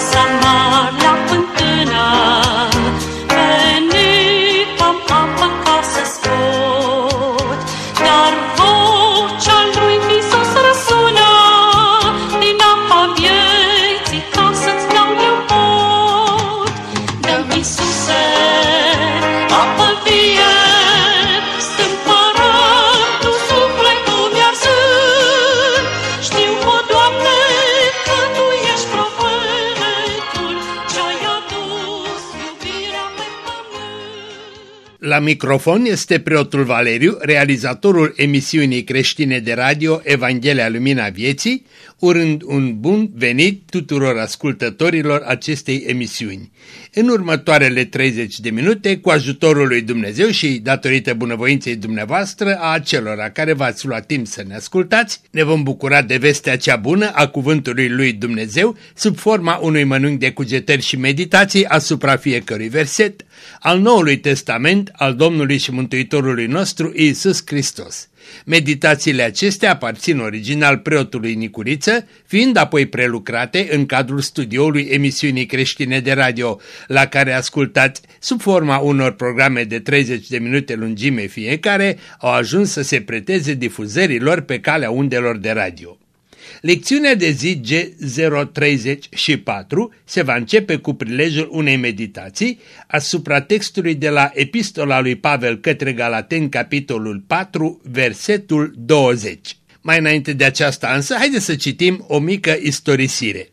graça. Microfon este preotul Valeriu, realizatorul emisiunii creștine de radio Evanghelia Lumina Vieții, urând un bun venit tuturor ascultătorilor acestei emisiuni. În următoarele 30 de minute, cu ajutorul lui Dumnezeu și datorită bunăvoinței dumneavoastră a acelora care v-ați luat timp să ne ascultați, ne vom bucura de vestea cea bună a cuvântului lui Dumnezeu sub forma unui mănânc de cugetări și meditații asupra fiecărui verset al Noului Testament al Domnului și Mântuitorului nostru Iisus Hristos. Meditațiile acestea aparțin original preotului Nicuriță, fiind apoi prelucrate în cadrul studioului emisiunii creștine de radio, la care ascultați sub forma unor programe de 30 de minute lungime fiecare, au ajuns să se preteze difuzărilor pe calea undelor de radio. Lecțiunea de zi G034 se va începe cu prilejul unei meditații asupra textului de la Epistola lui Pavel către Galateni, capitolul 4, versetul 20. Mai înainte de aceasta însă, haideți să citim o mică istorisire.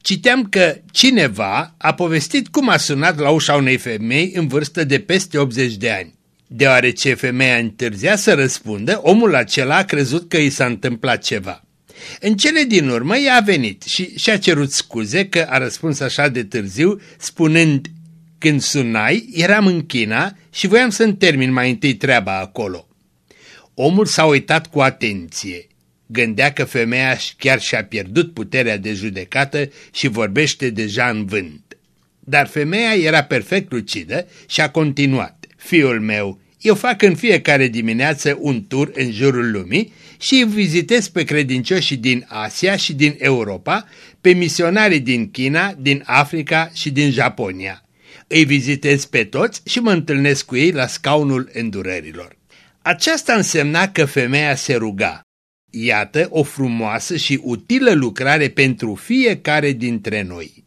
Citeam că cineva a povestit cum a sunat la ușa unei femei în vârstă de peste 80 de ani. Deoarece femeia întârzia să răspundă, omul acela a crezut că i s-a întâmplat ceva. În cele din urmă ea a venit și și-a cerut scuze că a răspuns așa de târziu, spunând, când sunai, eram în China și voiam să-mi termin mai întâi treaba acolo. Omul s-a uitat cu atenție. Gândea că femeia chiar și-a pierdut puterea de judecată și vorbește deja în vânt. Dar femeia era perfect lucidă și a continuat. Fiul meu, eu fac în fiecare dimineață un tur în jurul lumii și îi vizitez pe credincioșii din Asia și din Europa, pe misionarii din China, din Africa și din Japonia. Îi vizitez pe toți și mă întâlnesc cu ei la scaunul îndurărilor. Aceasta însemna că femeia se ruga. Iată o frumoasă și utilă lucrare pentru fiecare dintre noi.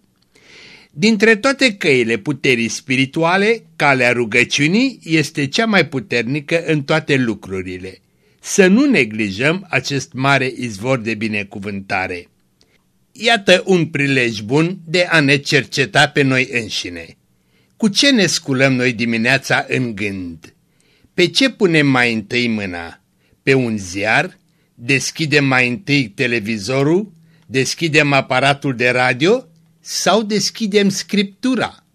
Dintre toate căile puterii spirituale, calea rugăciunii este cea mai puternică în toate lucrurile. Să nu neglijăm acest mare izvor de binecuvântare. Iată un prilej bun de a ne cerceta pe noi înșine. Cu ce ne sculăm noi dimineața în gând? Pe ce punem mai întâi mâna? Pe un ziar? Deschidem mai întâi televizorul? Deschidem aparatul de radio? Sau deschidem scriptura?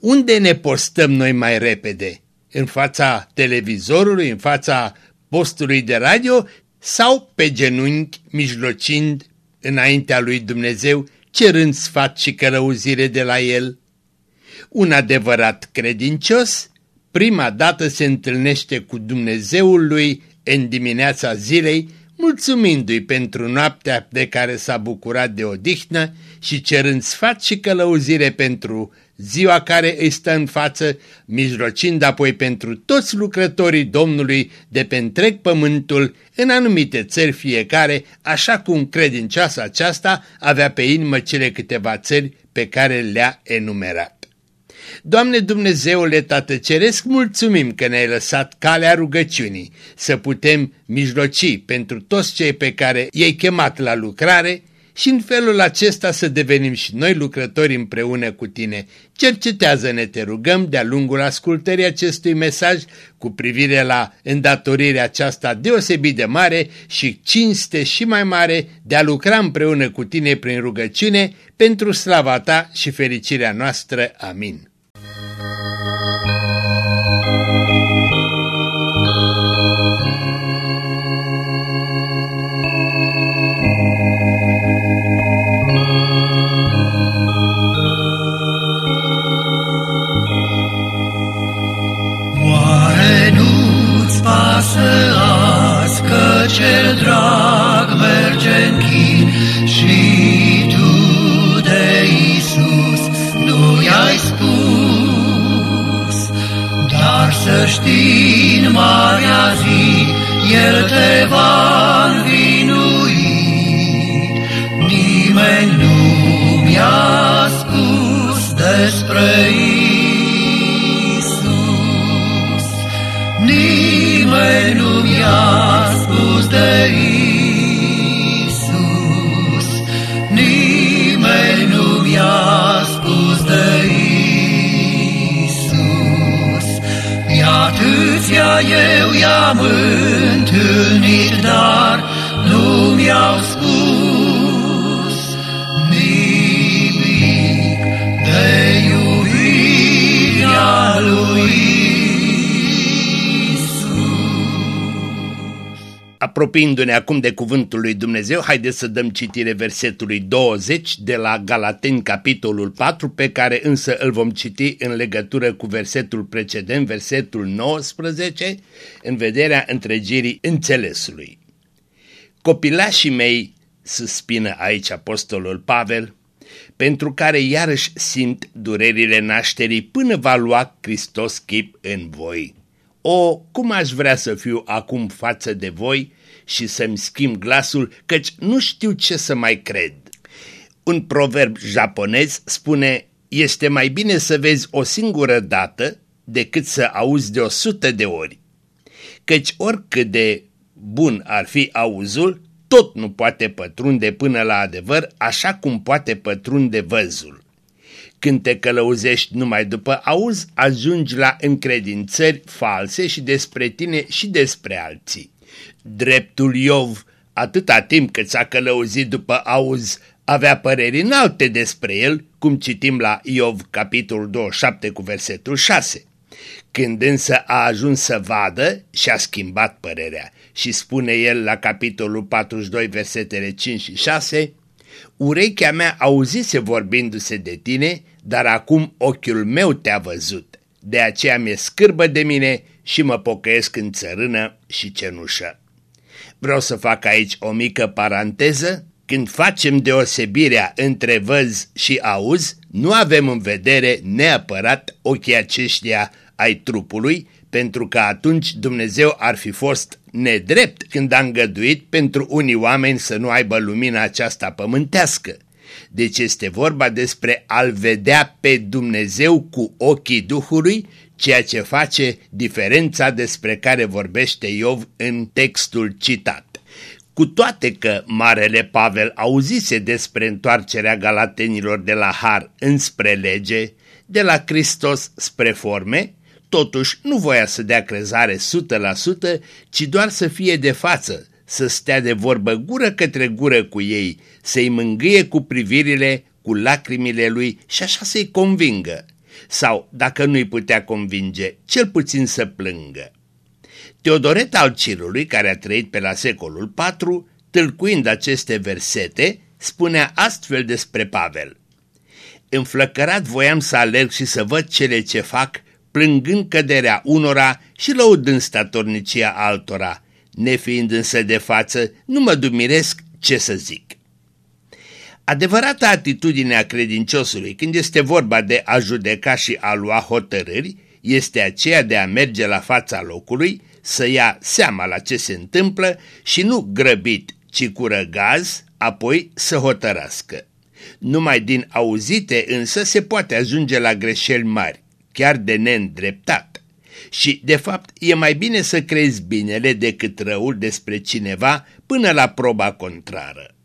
Unde ne postăm noi mai repede? În fața televizorului, în fața postului de radio sau pe genunchi mijlocind înaintea lui Dumnezeu, cerând sfat și călăuzire de la el? Un adevărat credincios prima dată se întâlnește cu Dumnezeul lui în dimineața zilei, mulțumindu-i pentru noaptea de care s-a bucurat de odihnă și cerând sfat și călăuzire pentru ziua care îi stă în față, mijlocind apoi pentru toți lucrătorii Domnului de pe întreg pământul, în anumite țări fiecare, așa cum credincioasa aceasta avea pe inimă cele câteva țări pe care le-a enumerat. Doamne Dumnezeule Tată Ceresc, mulțumim că ne-ai lăsat calea rugăciunii, să putem mijloci pentru toți cei pe care i-ai chemat la lucrare și în felul acesta să devenim și noi lucrători împreună cu tine. Cercetează-ne, te rugăm, de-a lungul ascultării acestui mesaj cu privire la îndatorirea aceasta deosebit de mare și cinste și mai mare de a lucra împreună cu tine prin rugăciune pentru slava ta și fericirea noastră. Amin. Știi în marea zi, El te va învinui. Nimeni nu mi-a spus despre Isus. Apropiindu-ne acum de cuvântul lui Dumnezeu, haideți să dăm citire versetului 20 de la Galateni, capitolul 4, pe care însă îl vom citi în legătură cu versetul precedent, versetul 19, în vederea întregirii înțelesului. Copilașii mei, suspină aici apostolul Pavel, pentru care iarăși simt durerile nașterii până va lua Hristos chip în voi. O, cum aș vrea să fiu acum față de voi și să-mi schimb glasul, căci nu știu ce să mai cred. Un proverb japonez spune, este mai bine să vezi o singură dată decât să auzi de o sută de ori. Căci oricât de bun ar fi auzul, tot nu poate pătrunde până la adevăr așa cum poate pătrunde văzul. Când te călăuzești numai după auz, ajungi la încredințări false și despre tine și despre alții. Dreptul Iov, atâta timp cât s-a călăuzit după auz, avea păreri înalte despre el, cum citim la Iov, capitolul 27 cu versetul 6. Când însă a ajuns să vadă, și-a schimbat părerea și spune el la capitolul 42, versetele 5 și 6, Urechea mea auzise vorbindu-se de tine, dar acum ochiul meu te-a văzut. De aceea mi-e scârbă de mine și mă pocăiesc în țărână și cenușă. Vreau să fac aici o mică paranteză. Când facem deosebirea între văz și auz, nu avem în vedere neapărat ochii aceștia ai trupului, pentru că atunci Dumnezeu ar fi fost nedrept când a îngăduit pentru unii oameni să nu aibă lumina aceasta pământească. Deci este vorba despre a-L vedea pe Dumnezeu cu ochii Duhului, ceea ce face diferența despre care vorbește Iov în textul citat. Cu toate că Marele Pavel auzise despre întoarcerea galatenilor de la Har înspre lege, de la Hristos spre forme, totuși nu voia să dea crezare 100%, ci doar să fie de față, să stea de vorbă gură către gură cu ei, să-i mângâie cu privirile, cu lacrimile lui și așa să-i convingă. Sau, dacă nu-i putea convinge, cel puțin să plângă. Teodoret al Cirului, care a trăit pe la secolul IV, tâlcuind aceste versete, spunea astfel despre Pavel. Înflăcărat voiam să alerg și să văd cele ce fac, plângând căderea unora și lăudând statornicia altora, nefiind însă de față, nu mă dumiresc ce să zic. Adevărata atitudine a credinciosului când este vorba de a judeca și a lua hotărâri este aceea de a merge la fața locului, să ia seama la ce se întâmplă și nu grăbit, ci cu răgaz, apoi să hotărască. Numai din auzite însă se poate ajunge la greșeli mari, chiar de neîndreptat. Și, de fapt, e mai bine să crezi binele decât răul despre cineva până la proba contrară.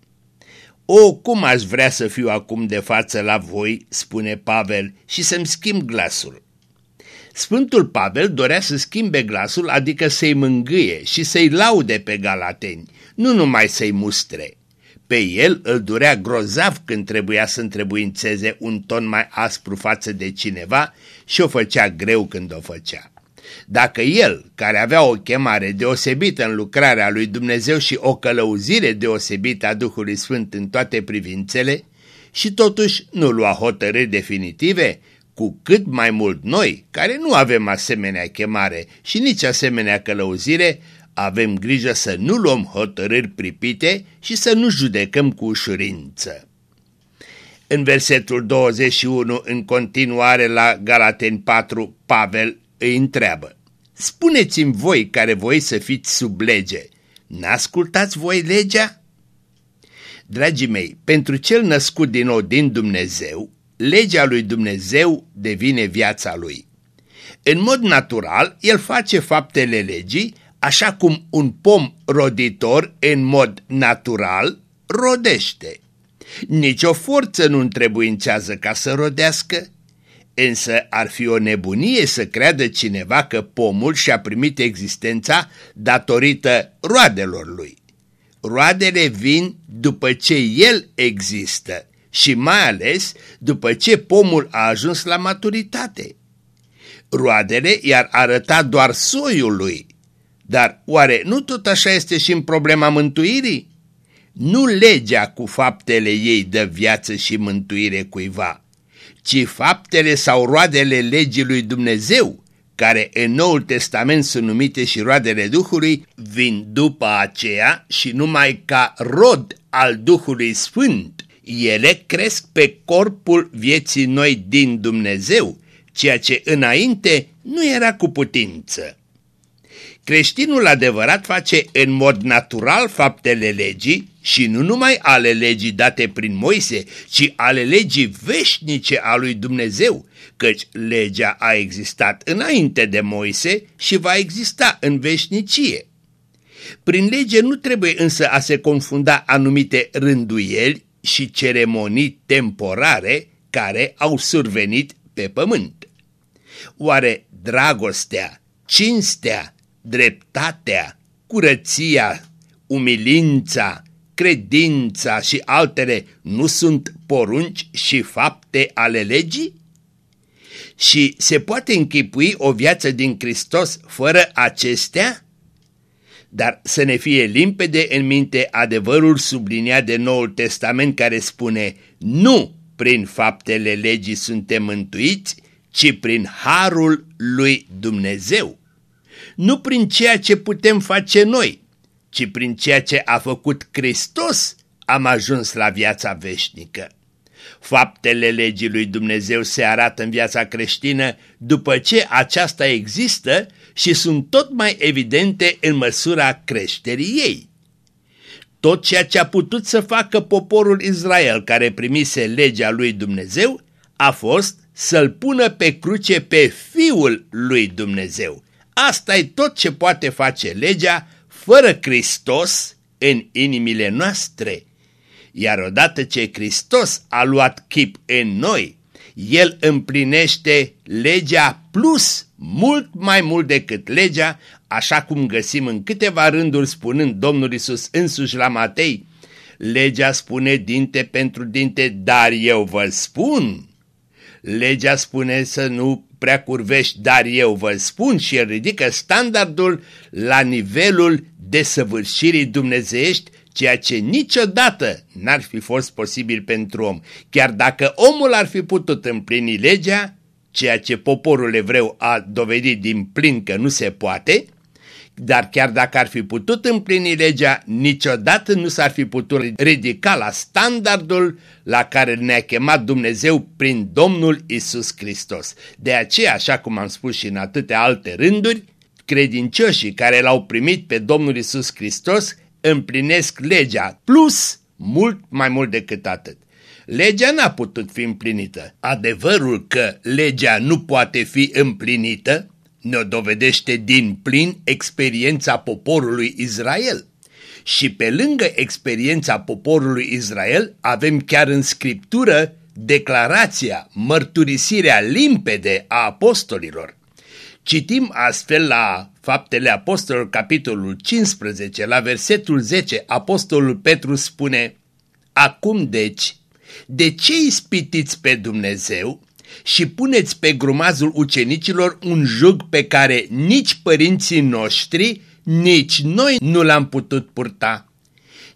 O, cum aș vrea să fiu acum de față la voi, spune Pavel, și să-mi schimb glasul. Sfântul Pavel dorea să schimbe glasul, adică să-i mângâie și să-i laude pe galateni, nu numai să-i mustre. Pe el îl durea grozav când trebuia să întrebuințeze un ton mai aspru față de cineva și o făcea greu când o făcea. Dacă el, care avea o chemare deosebită în lucrarea lui Dumnezeu și o călăuzire deosebită a Duhului Sfânt în toate privințele, și totuși nu lua hotărâri definitive, cu cât mai mult noi, care nu avem asemenea chemare și nici asemenea călăuzire, avem grijă să nu luăm hotărâri pripite și să nu judecăm cu ușurință. În versetul 21, în continuare la Galaten 4, Pavel îi întreabă, spuneți-mi voi care voi să fiți sub lege, n-ascultați voi legea? Dragii mei, pentru cel născut din nou din Dumnezeu, legea lui Dumnezeu devine viața lui. În mod natural, el face faptele legii așa cum un pom roditor în mod natural rodește. Nici o forță nu întrebuințează ca să rodească, însă ar fi o nebunie să creadă cineva că pomul și-a primit existența datorită roadelor lui. Roadele vin după ce el există și mai ales după ce pomul a ajuns la maturitate. Roadele i-ar arăta doar soiul lui, dar oare nu tot așa este și în problema mântuirii? Nu legea cu faptele ei dă viață și mântuire cuiva, ci faptele sau roadele legii lui Dumnezeu, care în Noul Testament sunt numite și roadele Duhului, vin după aceea și numai ca rod al Duhului Sfânt. Ele cresc pe corpul vieții noi din Dumnezeu, ceea ce înainte nu era cu putință. Creștinul adevărat face în mod natural faptele legii și nu numai ale legii date prin Moise, ci ale legii veșnice a lui Dumnezeu, căci legea a existat înainte de Moise și va exista în veșnicie. Prin lege nu trebuie însă a se confunda anumite rânduieli și ceremonii temporare care au survenit pe pământ. Oare dragostea, cinstea, dreptatea, curăția, umilința, credința și altele nu sunt porunci și fapte ale legii? Și se poate închipui o viață din Hristos fără acestea? Dar să ne fie limpede în minte adevărul subliniat de Noul Testament care spune nu prin faptele legii suntem mântuiți, ci prin harul lui Dumnezeu nu prin ceea ce putem face noi, ci prin ceea ce a făcut Hristos am ajuns la viața veșnică. Faptele legii lui Dumnezeu se arată în viața creștină după ce aceasta există și sunt tot mai evidente în măsura creșterii ei. Tot ceea ce a putut să facă poporul Israel care primise legea lui Dumnezeu a fost să-l pună pe cruce pe Fiul lui Dumnezeu, Asta e tot ce poate face legea fără Hristos în inimile noastre. Iar odată ce Hristos a luat chip în noi, El împlinește legea plus, mult mai mult decât legea, așa cum găsim în câteva rânduri spunând Domnul Isus însuși la Matei, legea spune dinte pentru dinte, dar eu vă spun. Legea spune să nu prea curvești, dar eu vă spun și el ridică standardul la nivelul desăvârșirii dumnezeiești, ceea ce niciodată n-ar fi fost posibil pentru om. Chiar dacă omul ar fi putut împlini legea, ceea ce poporul evreu a dovedit din plin că nu se poate, dar chiar dacă ar fi putut împlini legea, niciodată nu s-ar fi putut ridica la standardul la care ne-a chemat Dumnezeu prin Domnul Isus Hristos. De aceea, așa cum am spus și în atâtea alte rânduri, credincioșii care l-au primit pe Domnul Isus Hristos împlinesc legea, plus mult mai mult decât atât. Legea n-a putut fi împlinită. Adevărul că legea nu poate fi împlinită ne dovedește din plin experiența poporului Israel. Și pe lângă experiența poporului Israel avem chiar în scriptură declarația, mărturisirea limpede a apostolilor. Citim astfel la Faptele Apostolilor, capitolul 15, la versetul 10, apostolul Petru spune Acum deci, de ce ispitiți pe Dumnezeu și puneți pe grumazul ucenicilor un jug pe care nici părinții noștri, nici noi nu l-am putut purta,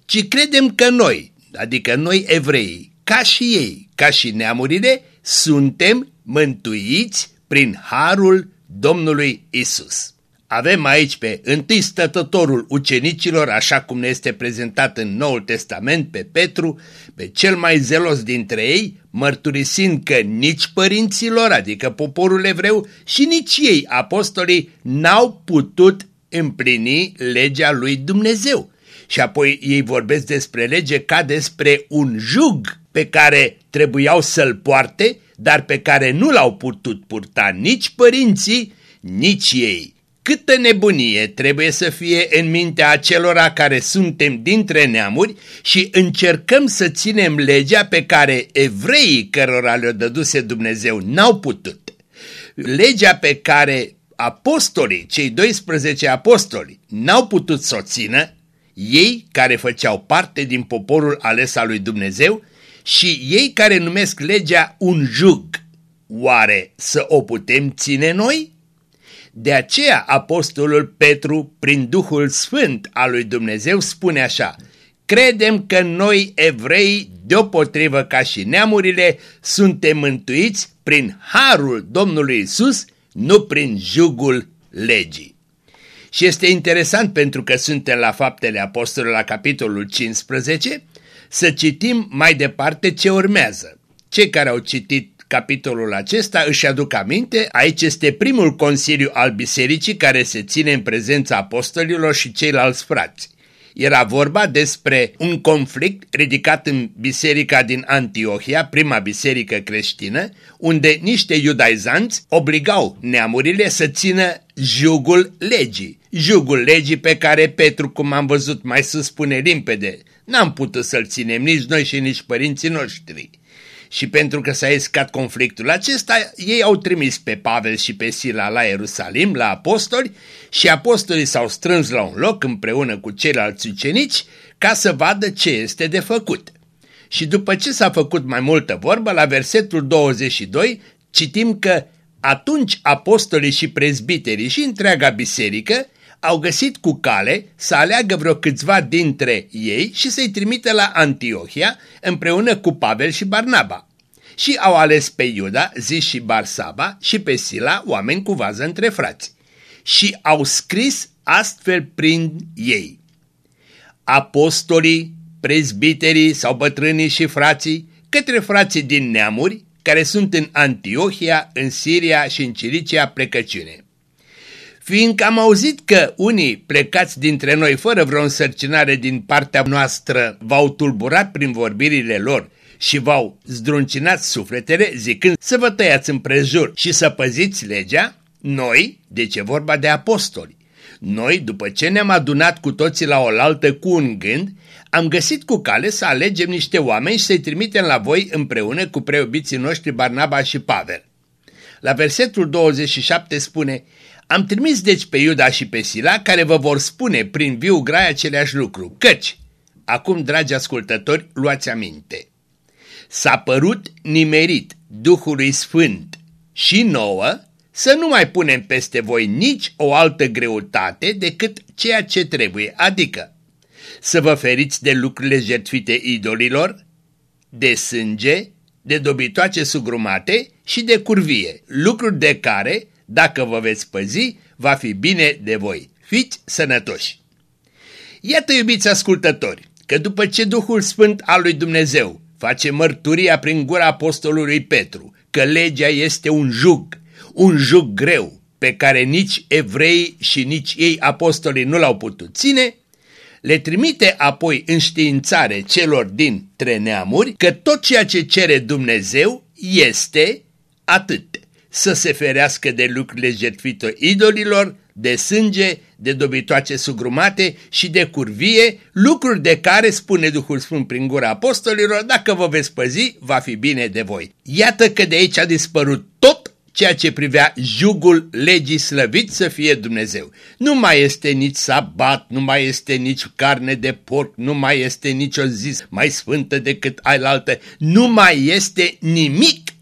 ci credem că noi, adică noi evrei, ca și ei, ca și neamurile, suntem mântuiți prin harul Domnului Isus. Avem aici pe întâi stătătorul ucenicilor, așa cum ne este prezentat în Noul Testament, pe Petru, pe cel mai zelos dintre ei, mărturisind că nici părinților, adică poporul evreu, și nici ei, apostolii, n-au putut împlini legea lui Dumnezeu. Și apoi ei vorbesc despre lege ca despre un jug pe care trebuiau să-l poarte, dar pe care nu l-au putut purta nici părinții, nici ei. Câtă nebunie trebuie să fie în mintea acelora care suntem dintre neamuri și încercăm să ținem legea pe care evreii cărora le-o dăduse Dumnezeu n-au putut. Legea pe care apostolii, cei 12 apostoli, n-au putut să o țină, ei care făceau parte din poporul ales al lui Dumnezeu și ei care numesc legea un jug. Oare să o putem ține noi? De aceea apostolul Petru, prin Duhul Sfânt al lui Dumnezeu, spune așa, Credem că noi, evrei, deopotrivă ca și neamurile, suntem mântuiți prin harul Domnului Isus, nu prin jugul legii. Și este interesant pentru că suntem la faptele apostolului la capitolul 15, să citim mai departe ce urmează. Cei care au citit capitolul acesta își aduc aminte, aici este primul consiliu al bisericii care se ține în prezența apostolilor și ceilalți frați. Era vorba despre un conflict ridicat în biserica din Antiohia, prima biserică creștină, unde niște iudaizanți obligau neamurile să țină jugul legii. Jugul legii pe care Petru, cum am văzut mai sus, spune limpede, n-am putut să-l ținem nici noi și nici părinții noștri. Și pentru că s-a escat conflictul acesta, ei au trimis pe Pavel și pe Sila la Ierusalim, la apostoli, și apostolii s-au strâns la un loc împreună cu ceilalți ucenici ca să vadă ce este de făcut. Și după ce s-a făcut mai multă vorbă, la versetul 22 citim că atunci apostolii și prezbiterii și întreaga biserică au găsit cu cale să aleagă vreo câțiva dintre ei și să-i trimite la Antiohia împreună cu Pavel și Barnaba. Și au ales pe Iuda, zis și Barsaba, și pe Sila, oameni cu vază între frați. Și au scris astfel prin ei. Apostolii, prezbiterii sau bătrânii și frații, către frații din neamuri, care sunt în Antiohia, în Siria și în Cilicia plecăciune fiindcă am auzit că unii plecați dintre noi fără vreo însărcinare din partea noastră v-au tulburat prin vorbirile lor și v-au zdruncinat sufletele zicând să vă tăiați împrejur și să păziți legea, noi, deci e vorba de apostoli, noi, după ce ne-am adunat cu toții la oaltă cu un gând, am găsit cu cale să alegem niște oameni și să-i trimitem la voi împreună cu preobiții noștri Barnaba și Pavel. La versetul 27 spune, am trimis deci pe Iuda și pe Sila care vă vor spune prin viu grai aceleași lucru, căci, acum, dragi ascultători, luați aminte, s-a părut nimerit Duhului Sfânt și nouă să nu mai punem peste voi nici o altă greutate decât ceea ce trebuie, adică să vă feriți de lucrurile jertfite idolilor, de sânge, de dobitoace sugrumate și de curvie, lucruri de care dacă vă veți păzi, va fi bine de voi. Fiți sănătoși! Iată, iubiți ascultători, că după ce Duhul Sfânt al lui Dumnezeu face mărturia prin gura apostolului Petru că legea este un jug, un jug greu, pe care nici evrei și nici ei apostolii nu l-au putut ține, le trimite apoi în științare celor din neamuri că tot ceea ce cere Dumnezeu este atât să se ferească de lucrurile jertfite idolilor, de sânge, de dobitoace sugrumate și de curvie, lucruri de care, spune Duhul Sfânt prin gura apostolilor, dacă vă veți păzi, va fi bine de voi. Iată că de aici a dispărut tot ceea ce privea jugul legii slăvit să fie Dumnezeu. Nu mai este nici sabat, nu mai este nici carne de porc, nu mai este nicio zi mai sfântă decât ailaltă, nu mai este nimic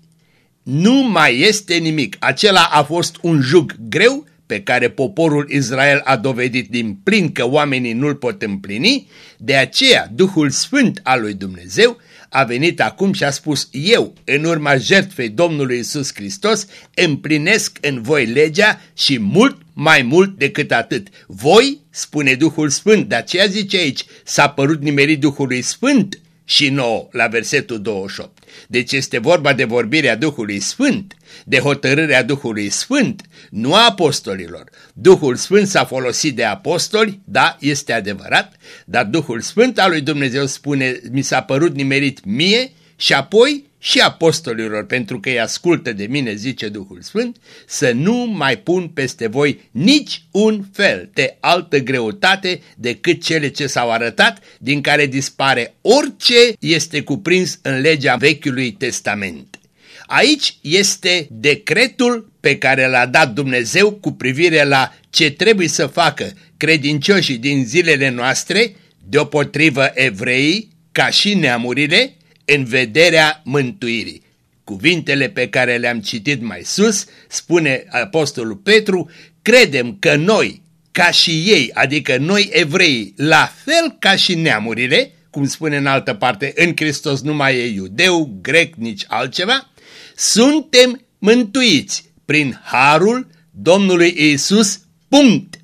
nu mai este nimic. Acela a fost un jug greu pe care poporul Israel a dovedit din plin că oamenii nu-l pot împlini, de aceea Duhul Sfânt al lui Dumnezeu a venit acum și a spus, eu, în urma jertfei Domnului Isus Hristos, împlinesc în voi legea și mult mai mult decât atât. Voi, spune Duhul Sfânt, de aceea zice aici, s-a părut nimerit Duhului Sfânt și nouă la versetul 28. Deci este vorba de vorbirea Duhului Sfânt, de hotărârea Duhului Sfânt, nu a apostolilor. Duhul Sfânt s-a folosit de apostoli, da, este adevărat, dar Duhul Sfânt al lui Dumnezeu spune, mi s-a părut nimerit mie și apoi și apostolilor, pentru că îi ascultă de mine, zice Duhul Sfânt, să nu mai pun peste voi nici un fel de altă greutate decât cele ce s-au arătat, din care dispare orice este cuprins în legea Vechiului Testament. Aici este decretul pe care l-a dat Dumnezeu cu privire la ce trebuie să facă credincioșii din zilele noastre, deopotrivă evreii, ca și neamurile, în vederea mântuirii. Cuvintele pe care le-am citit mai sus, spune Apostolul Petru, credem că noi, ca și ei, adică noi evrei, la fel ca și neamurile, cum spune în altă parte, în Hristos nu mai e iudeu, grec, nici altceva, suntem mântuiți prin harul Domnului Isus, punct.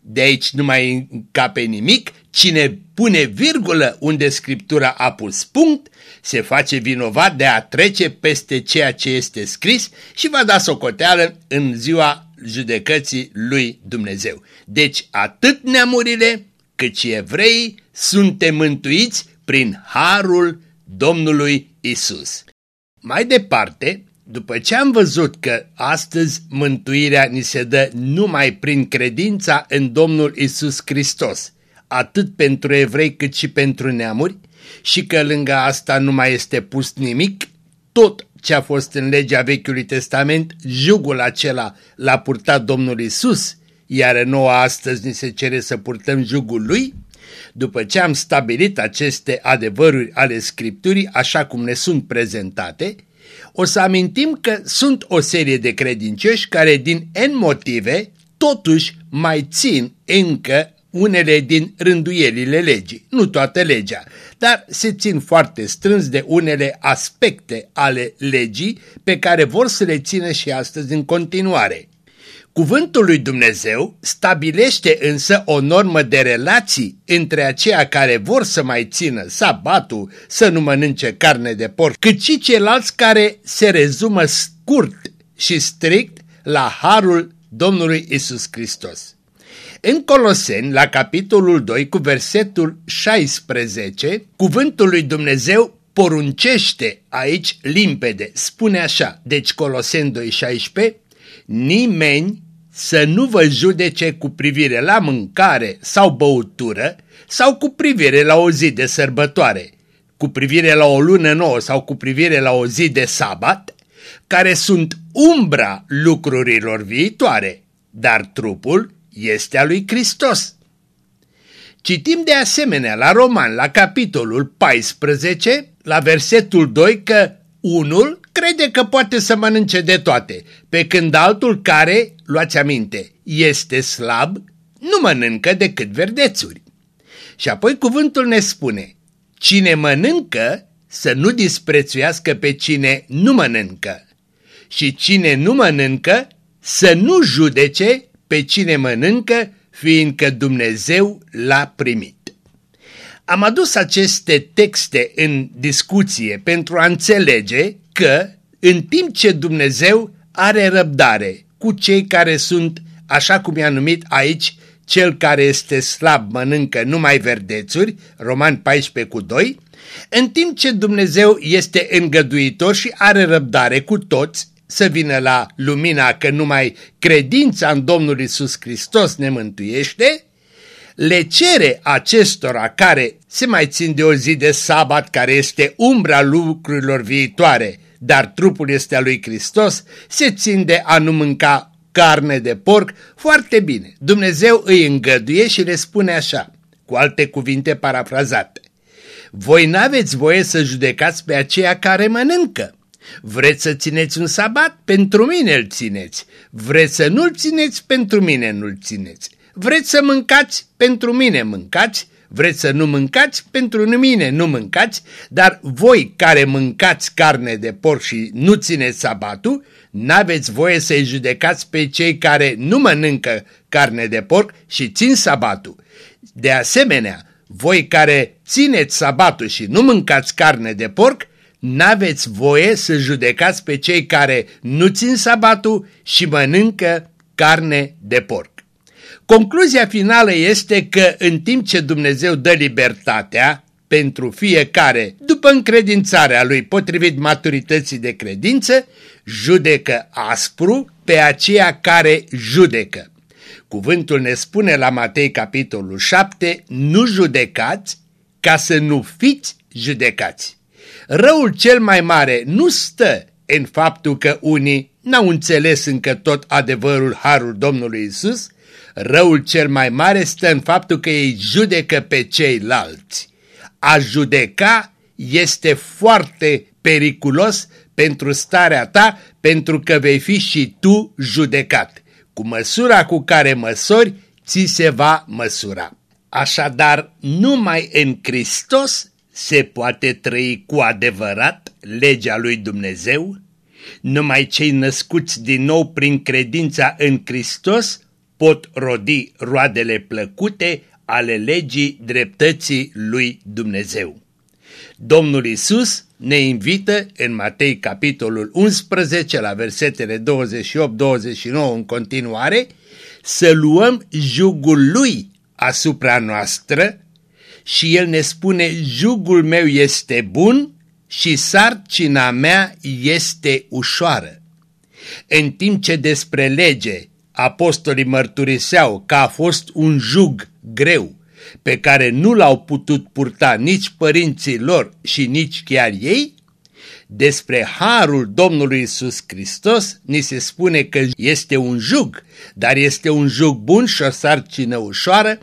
De aici nu mai încape nimic, cine pune virgulă unde Scriptura a pus punct, se face vinovat de a trece peste ceea ce este scris și va da socoteală în ziua judecății lui Dumnezeu. Deci atât neamurile cât și evreii suntem mântuiți prin harul Domnului Isus. Mai departe, după ce am văzut că astăzi mântuirea ni se dă numai prin credința în Domnul Isus Hristos, atât pentru evrei cât și pentru neamuri, și că lângă asta nu mai este pus nimic, tot ce a fost în legea Vechiului Testament, jugul acela l-a purtat Domnul Isus, iar nouă astăzi ni se cere să purtăm jugul lui, după ce am stabilit aceste adevăruri ale Scripturii așa cum ne sunt prezentate, o să amintim că sunt o serie de credincioși care din N motive totuși mai țin încă unele din rânduielile legii, nu toată legea, dar se țin foarte strâns de unele aspecte ale legii pe care vor să le țină și astăzi în continuare. Cuvântul lui Dumnezeu stabilește însă o normă de relații între aceia care vor să mai țină sabatul, să nu mănânce carne de porc, cât și ceilalți care se rezumă scurt și strict la harul Domnului Isus Hristos. În Coloseni, la capitolul 2, cu versetul 16, cuvântul lui Dumnezeu poruncește aici limpede, spune așa, deci Coloseni 2,16, nimeni să nu vă judece cu privire la mâncare sau băutură sau cu privire la o zi de sărbătoare, cu privire la o lună nouă sau cu privire la o zi de sabat, care sunt umbra lucrurilor viitoare, dar trupul este a lui Hristos. Citim de asemenea la Roman, la capitolul 14, la versetul 2, că unul crede că poate să mănânce de toate, pe când altul care, luați aminte, este slab, nu mănâncă decât verdețuri. Și apoi cuvântul ne spune, cine mănâncă să nu disprețuiască pe cine nu mănâncă și cine nu mănâncă să nu judece pe cine mănâncă, fiindcă Dumnezeu l-a primit. Am adus aceste texte în discuție pentru a înțelege că, în timp ce Dumnezeu are răbdare cu cei care sunt, așa cum i-a numit aici, cel care este slab mănâncă numai verdețuri, Roman 14 cu 2, în timp ce Dumnezeu este îngăduitor și are răbdare cu toți, să vină la lumina că numai credința în Domnul Isus Hristos ne mântuiește, le cere acestora care se mai țin de o zi de sabat, care este umbra lucrurilor viitoare, dar trupul este al lui Hristos, se țin de a nu mânca carne de porc, foarte bine. Dumnezeu îi îngăduie și le spune așa, cu alte cuvinte parafrazate. Voi n-aveți voie să judecați pe aceia care mănâncă, Vreți să țineți un sabat? Pentru mine îl țineți. Vreți să nu-l țineți? Pentru mine nu-l țineți. Vreți să mâncați? Pentru mine mâncați. Vreți să nu mâncați? Pentru mine nu mâncați, dar voi care mâncați carne de porc și nu țineți sabatul, n-aveți voie să-i judecați pe cei care nu mănâncă carne de porc și țin sabatul. De asemenea, voi care țineți sabatul și nu mâncați carne de porc, n-aveți voie să judecați pe cei care nu țin sabatul și mănâncă carne de porc. Concluzia finală este că în timp ce Dumnezeu dă libertatea pentru fiecare, după încredințarea lui potrivit maturității de credință, judecă aspru pe aceia care judecă. Cuvântul ne spune la Matei capitolul 7, nu judecați ca să nu fiți judecați. Răul cel mai mare nu stă în faptul că unii n-au înțeles încă tot adevărul harul Domnului Isus, răul cel mai mare stă în faptul că ei judecă pe ceilalți. A judeca este foarte periculos pentru starea ta, pentru că vei fi și tu judecat. Cu măsura cu care măsori, ți se va măsura. Așadar, numai în Hristos se poate trăi cu adevărat legea lui Dumnezeu? Numai cei născuți din nou prin credința în Hristos pot rodi roadele plăcute ale legii dreptății lui Dumnezeu. Domnul Isus ne invită în Matei capitolul 11 la versetele 28-29 în continuare să luăm jugul lui asupra noastră și el ne spune jugul meu este bun și sarcina mea este ușoară. În timp ce despre lege apostolii mărturiseau că a fost un jug greu pe care nu l-au putut purta nici părinții lor și nici chiar ei, despre harul Domnului Isus Hristos ni se spune că este un jug, dar este un jug bun și o sarcină ușoară,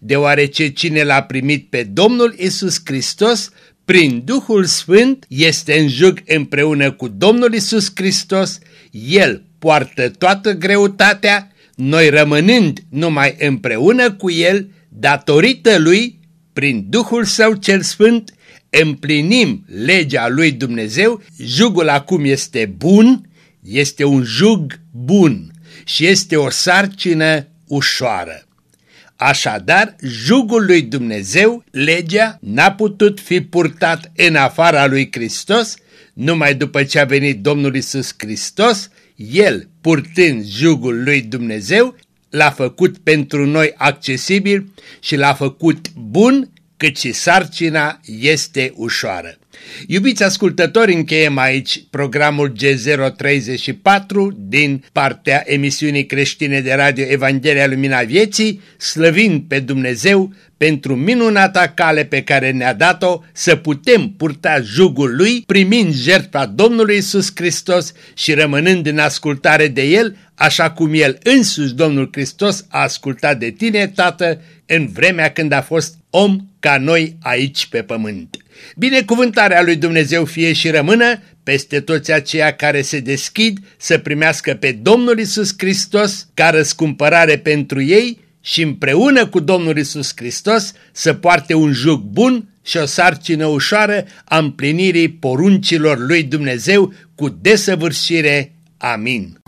deoarece cine l-a primit pe Domnul Isus Hristos prin Duhul Sfânt este în jug împreună cu Domnul Isus Hristos, El poartă toată greutatea, noi rămânând numai împreună cu El, datorită Lui, prin Duhul Său cel Sfânt, împlinim legea Lui Dumnezeu, jugul acum este bun, este un jug bun și este o sarcină ușoară. Așadar, jugul lui Dumnezeu, legea, n-a putut fi purtat în afara lui Hristos, numai după ce a venit Domnul Isus Hristos, El, purtând jugul lui Dumnezeu, l-a făcut pentru noi accesibil și l-a făcut bun, cât și sarcina este ușoară. Iubiți ascultători, încheiem aici programul G034 din partea emisiunii creștine de radio Evanghelia Lumina Vieții, slăvind pe Dumnezeu pentru minunata cale pe care ne-a dat-o să putem purta jugul Lui, primind jertfa Domnului Isus Hristos și rămânând în ascultare de El, așa cum El însuși Domnul Hristos a ascultat de tine, Tată, în vremea când a fost om ca noi aici pe pământ. Binecuvântarea lui Dumnezeu fie și rămână peste toți aceia care se deschid să primească pe Domnul Isus Hristos ca răscumpărare pentru ei și împreună cu Domnul Isus Hristos să poarte un juc bun și o sarcină ușoară a împlinirii poruncilor lui Dumnezeu cu desăvârșire. Amin.